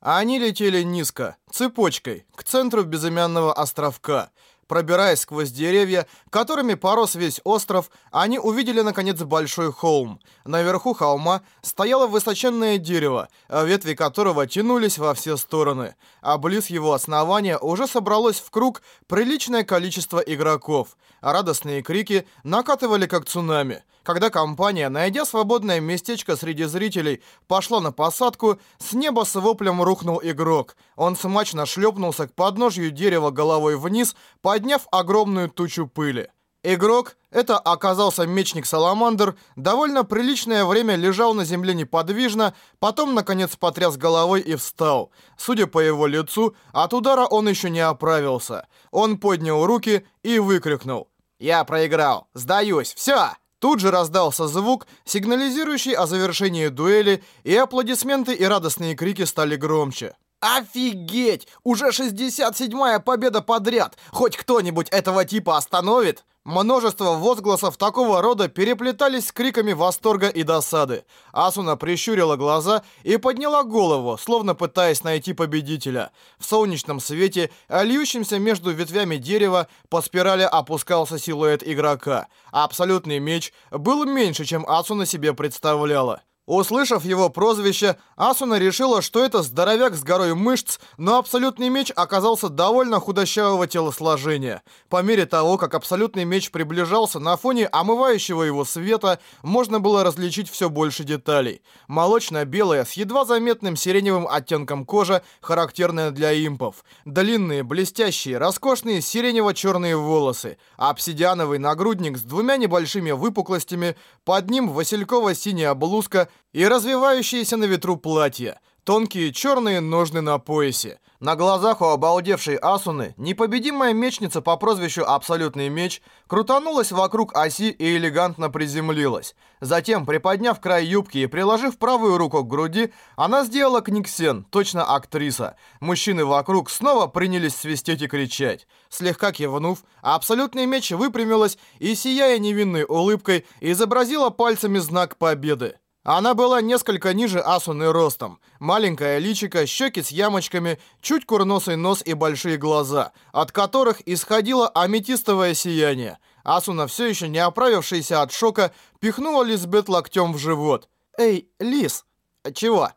Они летели низко, цепочкой, к центру безымянного островка. Пробираясь сквозь деревья, которыми порос весь остров, они увидели, наконец, большой холм. Наверху холма стояло высоченное дерево, ветви которого тянулись во все стороны. А близ его основания уже собралось в круг приличное количество игроков. Радостные крики накатывали как цунами. Когда компания, найдя свободное местечко среди зрителей, пошла на посадку, с неба с воплем рухнул игрок. Он смачно шлепнулся к подножью дерева головой вниз, подняв огромную тучу пыли. Игрок, это оказался мечник Саламандр, довольно приличное время лежал на земле неподвижно, потом, наконец, потряс головой и встал. Судя по его лицу, от удара он еще не оправился. Он поднял руки и выкрикнул. «Я проиграл! Сдаюсь! Все!» Тут же раздался звук, сигнализирующий о завершении дуэли, и аплодисменты и радостные крики стали громче. «Офигеть! Уже 67-я победа подряд! Хоть кто-нибудь этого типа остановит?» Множество возгласов такого рода переплетались с криками восторга и досады. Асуна прищурила глаза и подняла голову, словно пытаясь найти победителя. В солнечном свете, льющемся между ветвями дерева, по спирали опускался силуэт игрока. Абсолютный меч был меньше, чем Асуна себе представляла. Услышав его прозвище, Асуна решила, что это здоровяк с горой мышц, но абсолютный меч оказался довольно худощавого телосложения. По мере того, как абсолютный меч приближался на фоне омывающего его света, можно было различить все больше деталей. Молочно-белая, с едва заметным сиреневым оттенком кожа, характерная для импов. Длинные, блестящие, роскошные сиренево-черные волосы. Обсидиановый нагрудник с двумя небольшими выпуклостями, под ним васильково-синяя блузка и развивающиеся на ветру платья, тонкие черные ножны на поясе. На глазах у обалдевшей Асуны непобедимая мечница по прозвищу Абсолютный Меч крутанулась вокруг оси и элегантно приземлилась. Затем, приподняв край юбки и приложив правую руку к груди, она сделала книгсен, точно актриса. Мужчины вокруг снова принялись свистеть и кричать. Слегка кивнув, Абсолютный Меч выпрямилась и, сияя невинной улыбкой, изобразила пальцами знак победы. Она была несколько ниже Асуны ростом. Маленькое личико, щеки с ямочками, чуть курносый нос и большие глаза, от которых исходило аметистовое сияние. Асуна, все еще не оправившаяся от шока, пихнула Лизбет локтем в живот. «Эй, Лиз!» «Чего?»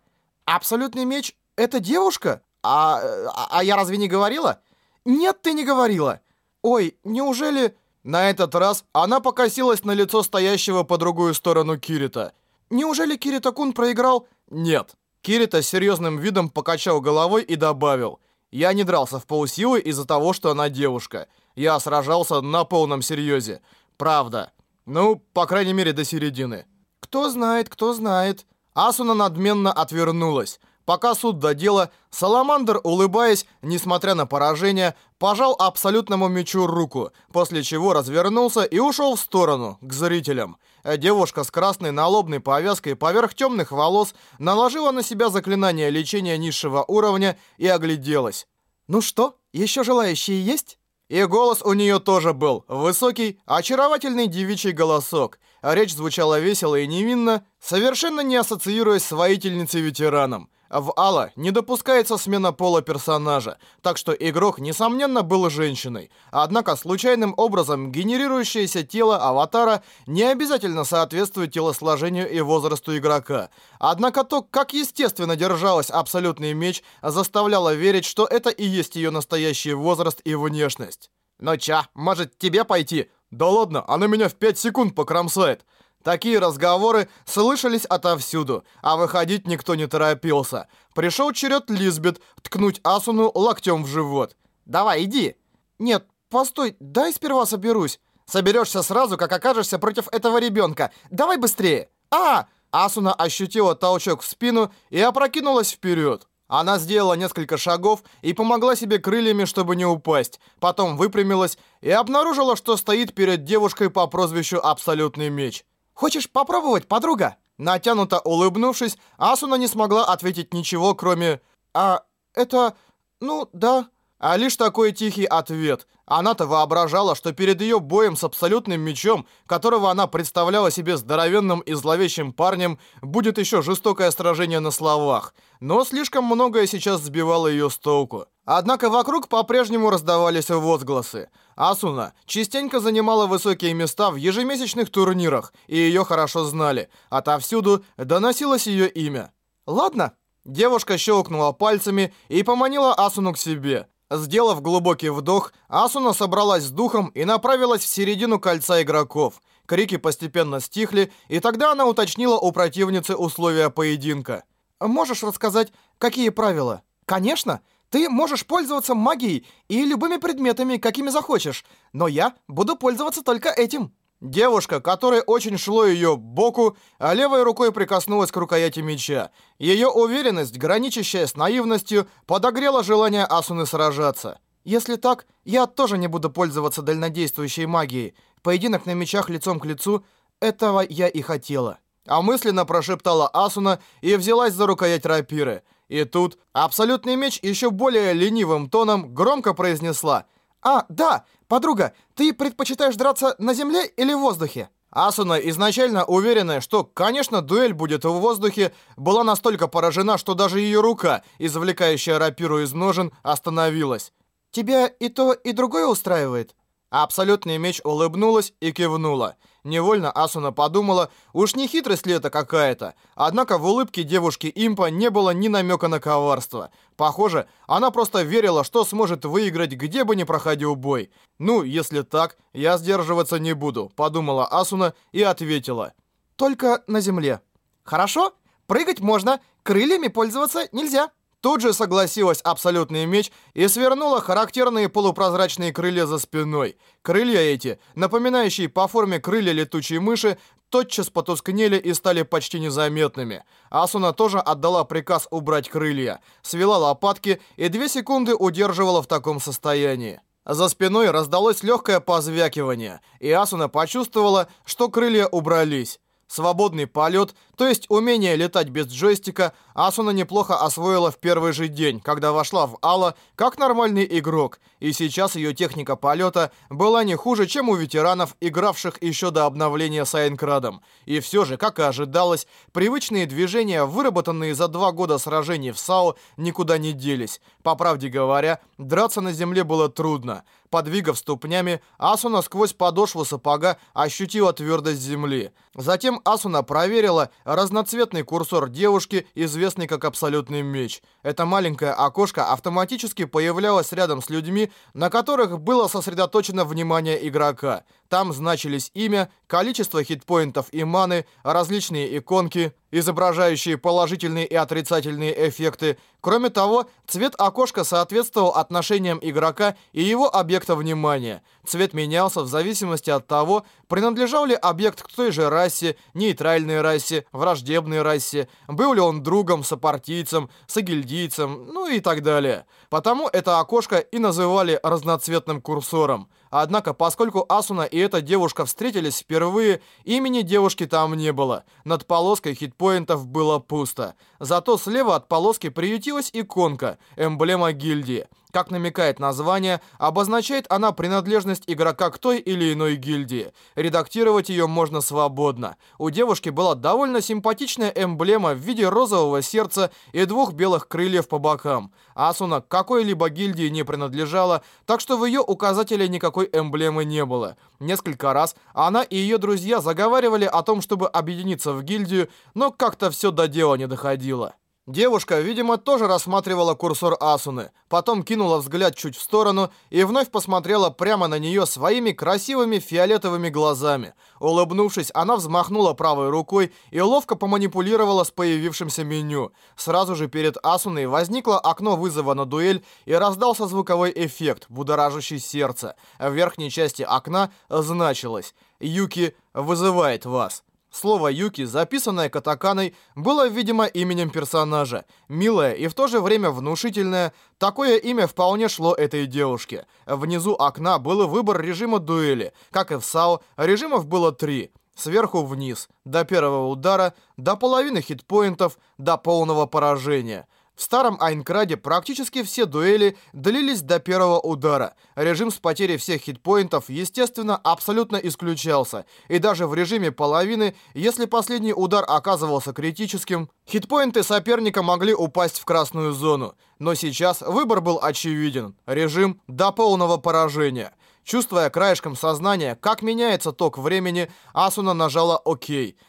«Абсолютный меч — это девушка? А, а, а я разве не говорила?» «Нет, ты не говорила!» «Ой, неужели...» На этот раз она покосилась на лицо стоящего по другую сторону Кирита. Неужели Кирита-кун проиграл? Нет. Кирита серьезным видом покачал головой и добавил. Я не дрался в полсилы из-за того, что она девушка. Я сражался на полном серьезе. Правда. Ну, по крайней мере, до середины. Кто знает, кто знает. Асуна надменно отвернулась. Пока суд до дела, Саламандр, улыбаясь, несмотря на поражение, пожал абсолютному мечу руку, после чего развернулся и ушел в сторону, к зрителям. Девушка с красной налобной повязкой поверх темных волос наложила на себя заклинание лечения низшего уровня и огляделась. «Ну что, еще желающие есть?» И голос у нее тоже был. Высокий, очаровательный девичий голосок. Речь звучала весело и невинно, совершенно не ассоциируясь с воительницей-ветераном. В Алла не допускается смена пола персонажа, так что игрок, несомненно, был женщиной. Однако случайным образом генерирующееся тело аватара не обязательно соответствует телосложению и возрасту игрока. Однако то, как естественно держалась абсолютный меч, заставляло верить, что это и есть ее настоящий возраст и внешность. «Ну ча, может тебе пойти?» «Да ладно, она меня в 5 секунд покромсает!» Такие разговоры слышались отовсюду, а выходить никто не торопился. Пришел черед Лизбет ткнуть Асуну локтем в живот. «Давай, иди!» «Нет, постой, дай сперва соберусь». «Соберешься сразу, как окажешься против этого ребенка. Давай быстрее!» «А!» Асуна ощутила толчок в спину и опрокинулась вперед. Она сделала несколько шагов и помогла себе крыльями, чтобы не упасть. Потом выпрямилась и обнаружила, что стоит перед девушкой по прозвищу Абсолютный Меч. Хочешь попробовать, подруга?» Натянуто улыбнувшись, Асуна не смогла ответить ничего, кроме «А, это... ну, да». А лишь такой тихий ответ. Она-то воображала, что перед ее боем с абсолютным мечом, которого она представляла себе здоровенным и зловещим парнем, будет еще жестокое сражение на словах. Но слишком многое сейчас сбивало ее с толку. Однако вокруг по-прежнему раздавались возгласы. Асуна частенько занимала высокие места в ежемесячных турнирах, и ее хорошо знали. Отовсюду доносилось ее имя. «Ладно». Девушка щелкнула пальцами и поманила Асуну к себе. Сделав глубокий вдох, Асуна собралась с духом и направилась в середину кольца игроков. Крики постепенно стихли, и тогда она уточнила у противницы условия поединка. «Можешь рассказать, какие правила?» «Конечно! Ты можешь пользоваться магией и любыми предметами, какими захочешь, но я буду пользоваться только этим». Девушка, которой очень шло ее боку, а левой рукой прикоснулась к рукояти меча. Ее уверенность, граничащая с наивностью, подогрела желание Асуны сражаться. «Если так, я тоже не буду пользоваться дальнодействующей магией. Поединок на мечах лицом к лицу — этого я и хотела». А мысленно прошептала Асуна и взялась за рукоять рапиры. И тут абсолютный меч еще более ленивым тоном громко произнесла «А, да, подруга, ты предпочитаешь драться на земле или в воздухе?» Асуна, изначально уверенная, что, конечно, дуэль будет в воздухе, была настолько поражена, что даже ее рука, извлекающая рапиру из ножен, остановилась. «Тебя и то, и другое устраивает?» Абсолютный меч улыбнулась и кивнула. Невольно Асуна подумала, уж не хитрость ли это какая-то. Однако в улыбке девушки Импа не было ни намека на коварство. Похоже, она просто верила, что сможет выиграть, где бы ни проходил бой. «Ну, если так, я сдерживаться не буду», — подумала Асуна и ответила. «Только на земле». «Хорошо, прыгать можно, крыльями пользоваться нельзя». Тут же согласилась абсолютный меч и свернула характерные полупрозрачные крылья за спиной. Крылья эти, напоминающие по форме крылья летучей мыши, тотчас потускнели и стали почти незаметными. Асуна тоже отдала приказ убрать крылья, свела лопатки и две секунды удерживала в таком состоянии. За спиной раздалось легкое позвякивание, и Асуна почувствовала, что крылья убрались. Свободный полет, то есть умение летать без джойстика, Асуна неплохо освоила в первый же день, когда вошла в Алла как нормальный игрок, и сейчас ее техника полета была не хуже, чем у ветеранов, игравших еще до обновления с Айнкрадом. И все же, как и ожидалось, привычные движения, выработанные за два года сражений в САО, никуда не делись. По правде говоря, драться на земле было трудно. Подвигав ступнями, Асуна сквозь подошву сапога ощутила твердость земли. Затем Асуна проверила разноцветный курсор девушки, известный как абсолютный меч. Это маленькое окошко автоматически появлялось рядом с людьми, на которых было сосредоточено внимание игрока. Там значились имя, количество хитпоинтов и маны, различные иконки, изображающие положительные и отрицательные эффекты. Кроме того, цвет окошка соответствовал отношениям игрока и его объекта внимания. Цвет менялся в зависимости от того, принадлежал ли объект к той же расе, нейтральной расе, враждебной расе, был ли он другом, сопартийцем, сагильдийцем, ну и так далее. Потому это окошко и называли разноцветным курсором. Однако, поскольку Асуна и эта девушка встретились впервые, имени девушки там не было. Над полоской хитпоинтов было пусто. Зато слева от полоски приютилась иконка, эмблема гильдии. Как намекает название, обозначает она принадлежность игрока к той или иной гильдии. Редактировать ее можно свободно. У девушки была довольно симпатичная эмблема в виде розового сердца и двух белых крыльев по бокам. Асуна к какой-либо гильдии не принадлежала, так что в ее указателе никакой эмблемы не было. Несколько раз она и ее друзья заговаривали о том, чтобы объединиться в гильдию, но как-то все до дела не доходило. Девушка, видимо, тоже рассматривала курсор Асуны, потом кинула взгляд чуть в сторону и вновь посмотрела прямо на нее своими красивыми фиолетовыми глазами. Улыбнувшись, она взмахнула правой рукой и ловко поманипулировала с появившимся меню. Сразу же перед Асуной возникло окно вызова на дуэль и раздался звуковой эффект, будоражащий сердце. В верхней части окна значилось «Юки вызывает вас». Слово «Юки», записанное катаканой, было, видимо, именем персонажа. Милое и в то же время внушительное, такое имя вполне шло этой девушке. Внизу окна был выбор режима дуэли. Как и в САО, режимов было три. Сверху вниз, до первого удара, до половины хитпоинтов, до полного поражения. В старом Айнкраде практически все дуэли длились до первого удара. Режим с потерей всех хитпоинтов, естественно, абсолютно исключался. И даже в режиме половины, если последний удар оказывался критическим, хитпоинты соперника могли упасть в красную зону. Но сейчас выбор был очевиден. Режим до полного поражения. Чувствуя краешком сознания, как меняется ток времени, Асуна нажала «Ок».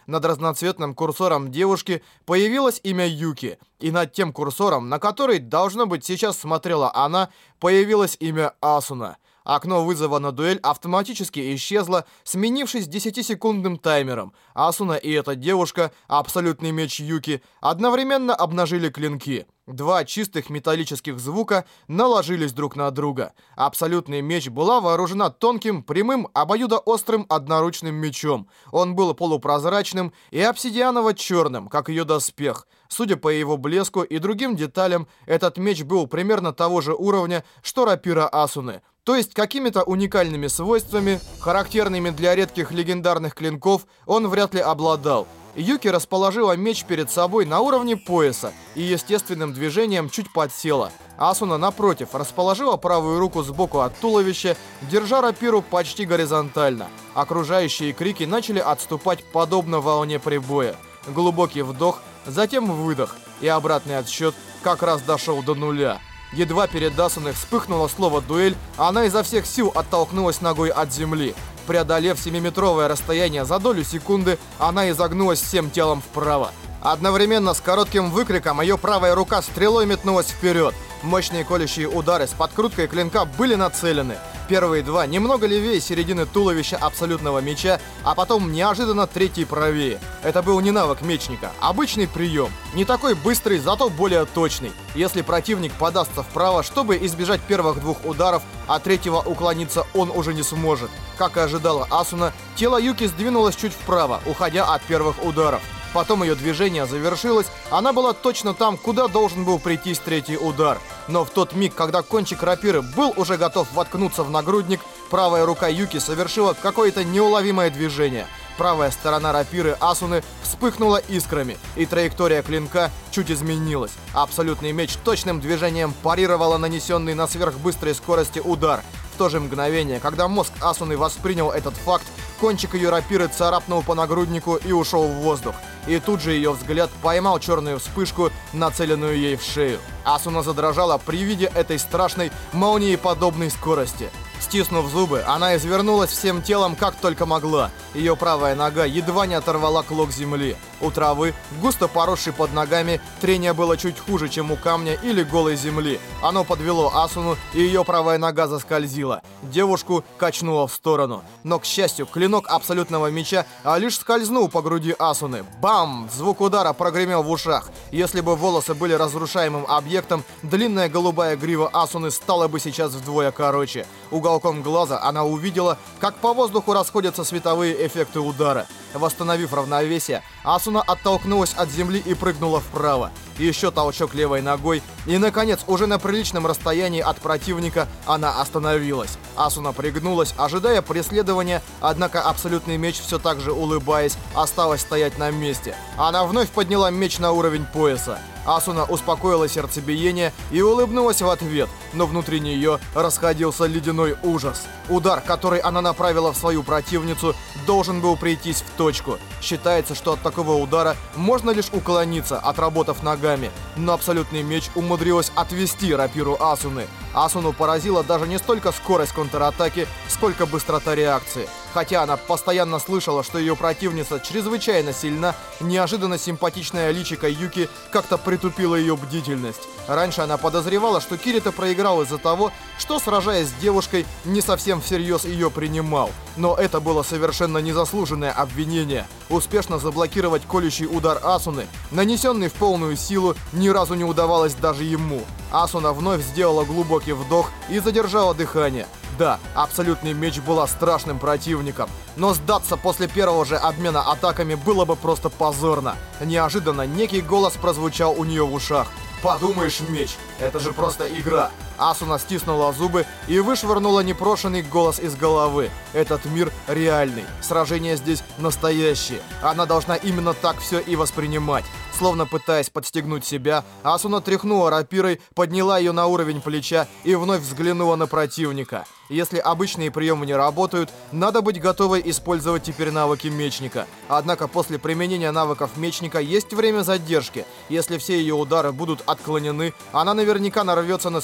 Над разноцветным курсором девушки появилось имя Юки, и над тем курсором, на который, должно быть, сейчас смотрела она, появилось имя Асуна. Окно вызова на дуэль автоматически исчезло, сменившись 10-секундным таймером. Асуна и эта девушка, абсолютный меч Юки, одновременно обнажили клинки. Два чистых металлических звука наложились друг на друга. Абсолютный меч была вооружена тонким, прямым, обоюдоострым одноручным мечом. Он был полупрозрачным и обсидианово-черным, как ее доспех. Судя по его блеску и другим деталям, этот меч был примерно того же уровня, что рапира Асуны. То есть какими-то уникальными свойствами, характерными для редких легендарных клинков, он вряд ли обладал. Юки расположила меч перед собой на уровне пояса и естественным движением чуть подсела. Асуна, напротив, расположила правую руку сбоку от туловища, держа рапиру почти горизонтально. Окружающие крики начали отступать подобно волне прибоя. Глубокий вдох, затем выдох, и обратный отсчет как раз дошел до нуля. Едва перед Асуной вспыхнуло слово «дуэль», она изо всех сил оттолкнулась ногой от земли. Преодолев 7-метровое расстояние за долю секунды, она изогнулась всем телом вправо. Одновременно с коротким выкриком ее правая рука стрелой метнулась вперед. Мощные колющие удары с подкруткой клинка были нацелены. Первые два немного левее середины туловища абсолютного меча, а потом неожиданно третий правее. Это был не навык мечника, обычный прием. Не такой быстрый, зато более точный. Если противник подастся вправо, чтобы избежать первых двух ударов, а третьего уклониться он уже не сможет. Как и ожидала Асуна, тело Юки сдвинулось чуть вправо, уходя от первых ударов. Потом ее движение завершилось, она была точно там, куда должен был прийтись третий удар. Но в тот миг, когда кончик рапиры был уже готов воткнуться в нагрудник, правая рука Юки совершила какое-то неуловимое движение. Правая сторона рапиры Асуны вспыхнула искрами, и траектория клинка чуть изменилась. Абсолютный меч точным движением парировала нанесенный на сверхбыстрой скорости удар. В то же мгновение, когда мозг Асуны воспринял этот факт, кончик ее рапиры царапнул по нагруднику и ушел в воздух. И тут же ее взгляд поймал черную вспышку, нацеленную ей в шею. Асуна задрожала при виде этой страшной, молниеподобной скорости. Стиснув зубы, она извернулась всем телом, как только могла. Ее правая нога едва не оторвала клок земли. У травы, густо поросшей под ногами, трение было чуть хуже, чем у камня или голой земли. Оно подвело Асуну, и ее правая нога заскользила. Девушку качнуло в сторону. Но, к счастью, клинок абсолютного меча а лишь скользнул по груди Асуны. Бам! Звук удара прогремел в ушах. Если бы волосы были разрушаемым объектом, длинная голубая грива Асуны стала бы сейчас вдвое короче. Уголком глаза она увидела, как по воздуху расходятся световые эффекты удара. Восстановив равновесие, Асуна оттолкнулась от земли и прыгнула вправо. Еще толчок левой ногой, и, наконец, уже на приличном расстоянии от противника она остановилась. Асуна пригнулась, ожидая преследования, однако абсолютный меч, все так же улыбаясь, осталась стоять на месте. Она вновь подняла меч на уровень пояса. Асуна успокоила сердцебиение и улыбнулась в ответ, но внутри нее расходился ледяной ужас. Удар, который она направила в свою противницу, должен был прийтись в точку. Считается, что от такого удара можно лишь уклониться, отработав ногами, но абсолютный меч умудрилась отвести рапиру Асуны. Асуну поразила даже не столько скорость контратаки, сколько быстрота реакции. Хотя она постоянно слышала, что ее противница чрезвычайно сильна, неожиданно симпатичная личика Юки как-то притупила ее бдительность. Раньше она подозревала, что Кирита проиграл из-за того, что, сражаясь с девушкой, не совсем всерьез ее принимал. Но это было совершенно незаслуженное обвинение. Успешно заблокировать колющий удар Асуны, нанесенный в полную силу, ни разу не удавалось даже ему. Асуна вновь сделала глубокий вдох и задержала дыхание. Да, абсолютный меч была страшным противником, но сдаться после первого же обмена атаками было бы просто позорно. Неожиданно некий голос прозвучал у нее в ушах. Подумаешь, меч. Это же просто игра. Асуна стиснула зубы и вышвырнула непрошенный голос из головы. Этот мир реальный. Сражения здесь настоящие. Она должна именно так все и воспринимать. Словно пытаясь подстегнуть себя, Асуна тряхнула рапирой, подняла ее на уровень плеча и вновь взглянула на противника. Если обычные приемы не работают, надо быть готовой использовать теперь навыки мечника. Однако после применения навыков мечника есть время задержки. Если все ее удары будут отклонены, она наверняка нарвется на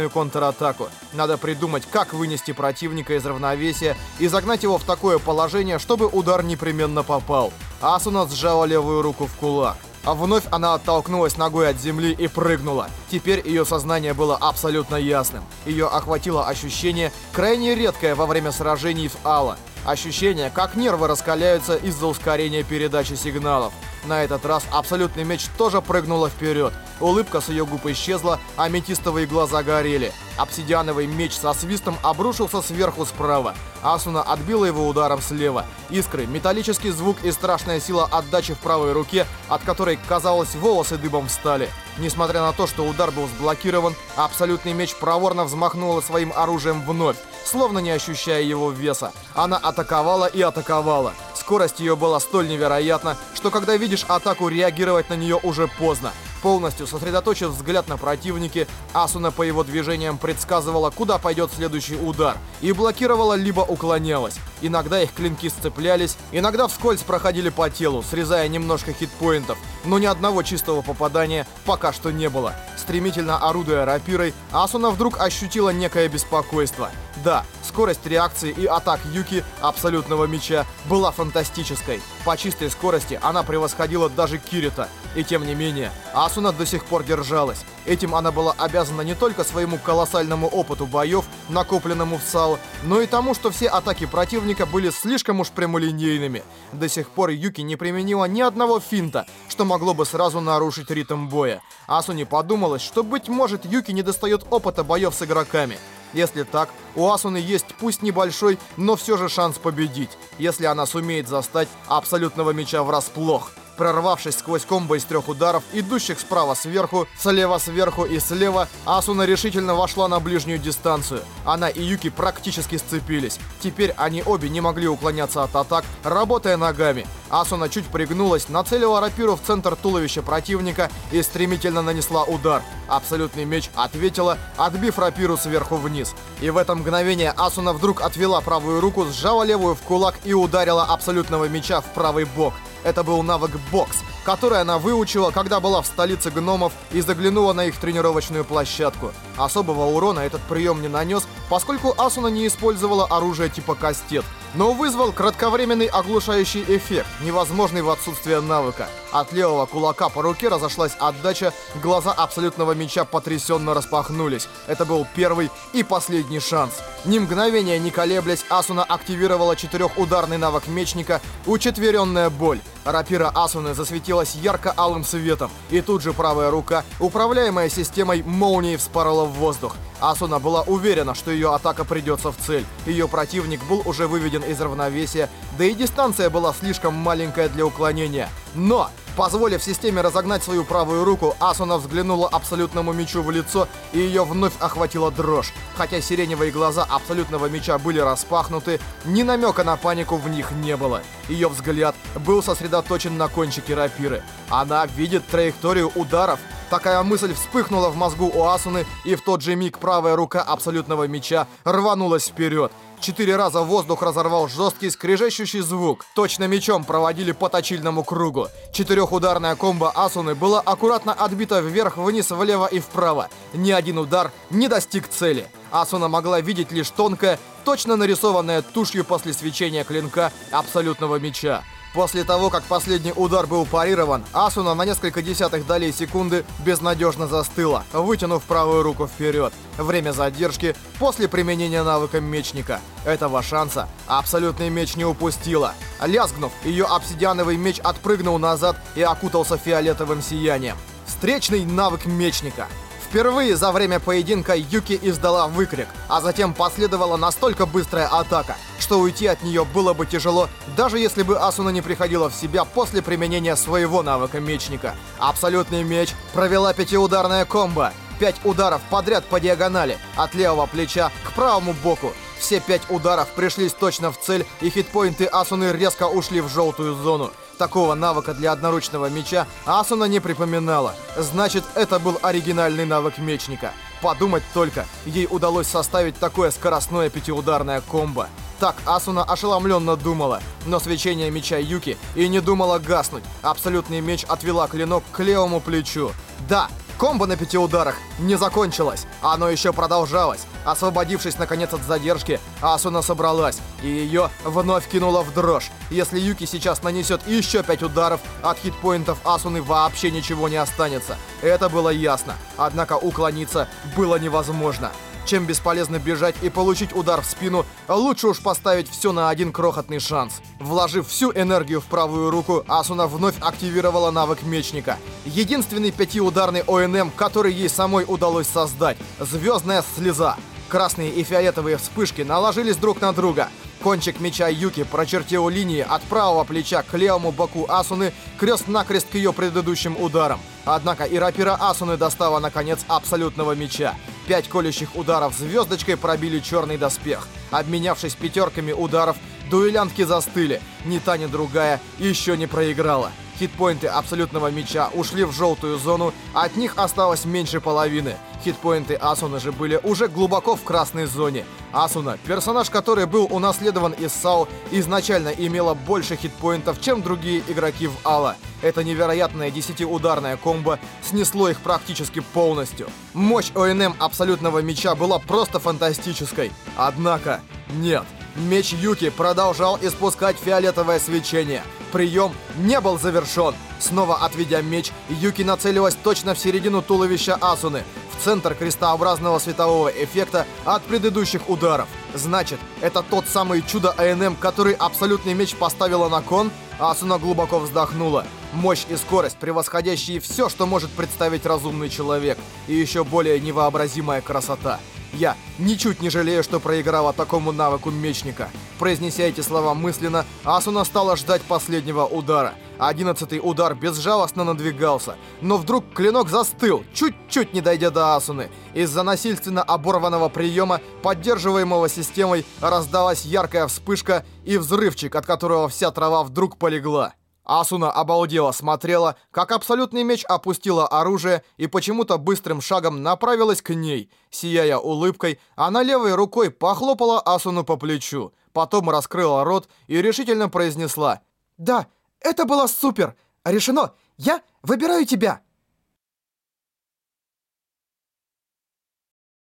смертельную контратаку. Надо придумать, как вынести противника из равновесия и загнать его в такое положение, чтобы удар непременно попал. Асуна сжала левую руку в кулак. А вновь она оттолкнулась ногой от земли и прыгнула. Теперь ее сознание было абсолютно ясным. Ее охватило ощущение, крайне редкое во время сражений в Алла. Ощущение, как нервы раскаляются из-за ускорения передачи сигналов. На этот раз абсолютный меч тоже прыгнула вперед. Улыбка с ее губ исчезла, а метистовые глаза горели. Обсидиановый меч со свистом обрушился сверху справа. Асуна отбила его ударом слева. Искры, металлический звук и страшная сила отдачи в правой руке, от которой, казалось, волосы дыбом встали. Несмотря на то, что удар был сблокирован, абсолютный меч проворно взмахнула своим оружием вновь, словно не ощущая его веса. Она атаковала и атаковала. Скорость ее была столь невероятна, что когда видишь атаку, реагировать на нее уже поздно. Полностью сосредоточив взгляд на противнике, Асуна по его движениям предсказывала, куда пойдет следующий удар, и блокировала либо уклонялась. Иногда их клинки сцеплялись, иногда вскользь проходили по телу, срезая немножко хитпоинтов, но ни одного чистого попадания пока что не было. Стремительно орудуя рапирой, Асуна вдруг ощутила некое беспокойство. Да, скорость реакции и атак Юки абсолютного меча была фантастической. По чистой скорости она превосходила даже Кирита. И тем не менее, Асуна до сих пор держалась. Этим она была обязана не только своему колоссальному опыту боев, накопленному в САО, но и тому, что все атаки противника были слишком уж прямолинейными. До сих пор Юки не применила ни одного финта, что могло бы сразу нарушить ритм боя. Асуне подумалось, что, быть может, Юки не достает опыта боев с игроками. Если так, у Асуны есть пусть небольшой, но все же шанс победить, если она сумеет застать абсолютного меча врасплох прорвавшись сквозь комбо из трех ударов, идущих справа сверху, слева сверху и слева, Асуна решительно вошла на ближнюю дистанцию. Она и Юки практически сцепились. Теперь они обе не могли уклоняться от атак, работая ногами. Асуна чуть пригнулась, нацелила рапиру в центр туловища противника и стремительно нанесла удар. Абсолютный меч ответила, отбив рапиру сверху вниз. И в это мгновение Асуна вдруг отвела правую руку, сжала левую в кулак и ударила абсолютного меча в правый бок. Это был навык бокс, который она выучила, когда была в столице гномов и заглянула на их тренировочную площадку. Особого урона этот прием не нанес, поскольку Асуна не использовала оружие типа кастет, но вызвал кратковременный оглушающий эффект, невозможный в отсутствие навыка. От левого кулака по руке разошлась отдача, глаза абсолютного меча потрясенно распахнулись. Это был первый и последний шанс. Ни мгновения не колеблясь, Асуна активировала четырехударный навык мечника «Учетверенная боль». Рапира Асуны засветилась ярко-алым светом, и тут же правая рука, управляемая системой молнии, вспорола в воздух. Асуна была уверена, что ее атака придется в цель. Ее противник был уже выведен из равновесия, да и дистанция была слишком маленькая для уклонения. Но Позволив системе разогнать свою правую руку, Асуна взглянула абсолютному мечу в лицо, и ее вновь охватила дрожь. Хотя сиреневые глаза абсолютного меча были распахнуты, ни намека на панику в них не было. Ее взгляд был сосредоточен на кончике рапиры. Она видит траекторию ударов. Такая мысль вспыхнула в мозгу у Асуны, и в тот же миг правая рука абсолютного меча рванулась вперед. Четыре раза воздух разорвал жесткий скрежещущий звук. Точно мечом проводили по точильному кругу. Четырехударная комбо Асуны была аккуратно отбита вверх, вниз, влево и вправо. Ни один удар не достиг цели. Асуна могла видеть лишь тонкое, точно нарисованное тушью после свечения клинка абсолютного меча. После того, как последний удар был парирован, Асуна на несколько десятых долей секунды безнадежно застыла, вытянув правую руку вперед. Время задержки после применения навыка мечника. Этого шанса абсолютный меч не упустила. Лязгнув, ее обсидиановый меч отпрыгнул назад и окутался фиолетовым сиянием. Встречный навык мечника. Впервые за время поединка Юки издала выкрик, а затем последовала настолько быстрая атака, что уйти от нее было бы тяжело, даже если бы Асуна не приходила в себя после применения своего навыка мечника. Абсолютный меч провела пятиударная комбо. Пять ударов подряд по диагонали, от левого плеча к правому боку. Все пять ударов пришлись точно в цель, и хитпоинты Асуны резко ушли в желтую зону. Такого навыка для одноручного меча Асуна не припоминала. Значит, это был оригинальный навык мечника. Подумать только, ей удалось составить такое скоростное пятиударное комбо. Так Асуна ошеломленно думала, но свечение меча Юки и не думала гаснуть. Абсолютный меч отвела клинок к левому плечу. Да, Комбо на пяти ударах не закончилось. Оно еще продолжалось. Освободившись, наконец, от задержки, Асуна собралась, и ее вновь кинуло в дрожь. Если Юки сейчас нанесет еще пять ударов, от хитпоинтов Асуны вообще ничего не останется. Это было ясно. Однако уклониться было невозможно. Чем бесполезно бежать и получить удар в спину, лучше уж поставить все на один крохотный шанс. Вложив всю энергию в правую руку, Асуна вновь активировала навык мечника. Единственный пятиударный ОНМ, который ей самой удалось создать — Звездная слеза. Красные и фиолетовые вспышки наложились друг на друга. Кончик меча Юки прочертил линии от правого плеча к левому боку Асуны, крест-накрест к ее предыдущим ударам. Однако и рапира Асуны достала, наконец, абсолютного меча. Пять колющих ударов звездочкой пробили черный доспех. Обменявшись пятерками ударов, дуэлянтки застыли. Ни та, ни другая еще не проиграла. Хитпоинты абсолютного меча ушли в желтую зону, от них осталось меньше половины. Хитпоинты Асуны же были уже глубоко в красной зоне. Асуна, персонаж, который был унаследован из САУ, изначально имела больше хитпоинтов, чем другие игроки в Алла. Это невероятное десятиударное комбо снесло их практически полностью. Мощь ОНМ абсолютного меча была просто фантастической. Однако, нет. Меч Юки продолжал испускать фиолетовое свечение. Прием не был завершен. Снова отведя меч, Юки нацелилась точно в середину туловища Асуны, в центр крестообразного светового эффекта от предыдущих ударов. Значит, это тот самый чудо АНМ, который абсолютный меч поставила на кон? Асуна глубоко вздохнула. Мощь и скорость, превосходящие все, что может представить разумный человек. И еще более невообразимая красота. Я ничуть не жалею, что проиграла такому навыку мечника. Произнеся эти слова мысленно, Асуна стала ждать последнего удара. Одиннадцатый удар безжалостно надвигался, но вдруг клинок застыл, чуть-чуть не дойдя до Асуны. Из-за насильственно оборванного приема, поддерживаемого системой, раздалась яркая вспышка и взрывчик, от которого вся трава вдруг полегла. Асуна обалдела смотрела, как абсолютный меч опустила оружие и почему-то быстрым шагом направилась к ней. Сияя улыбкой, она левой рукой похлопала Асуну по плечу. Потом раскрыла рот и решительно произнесла «Да, это было супер! Решено! Я выбираю тебя!»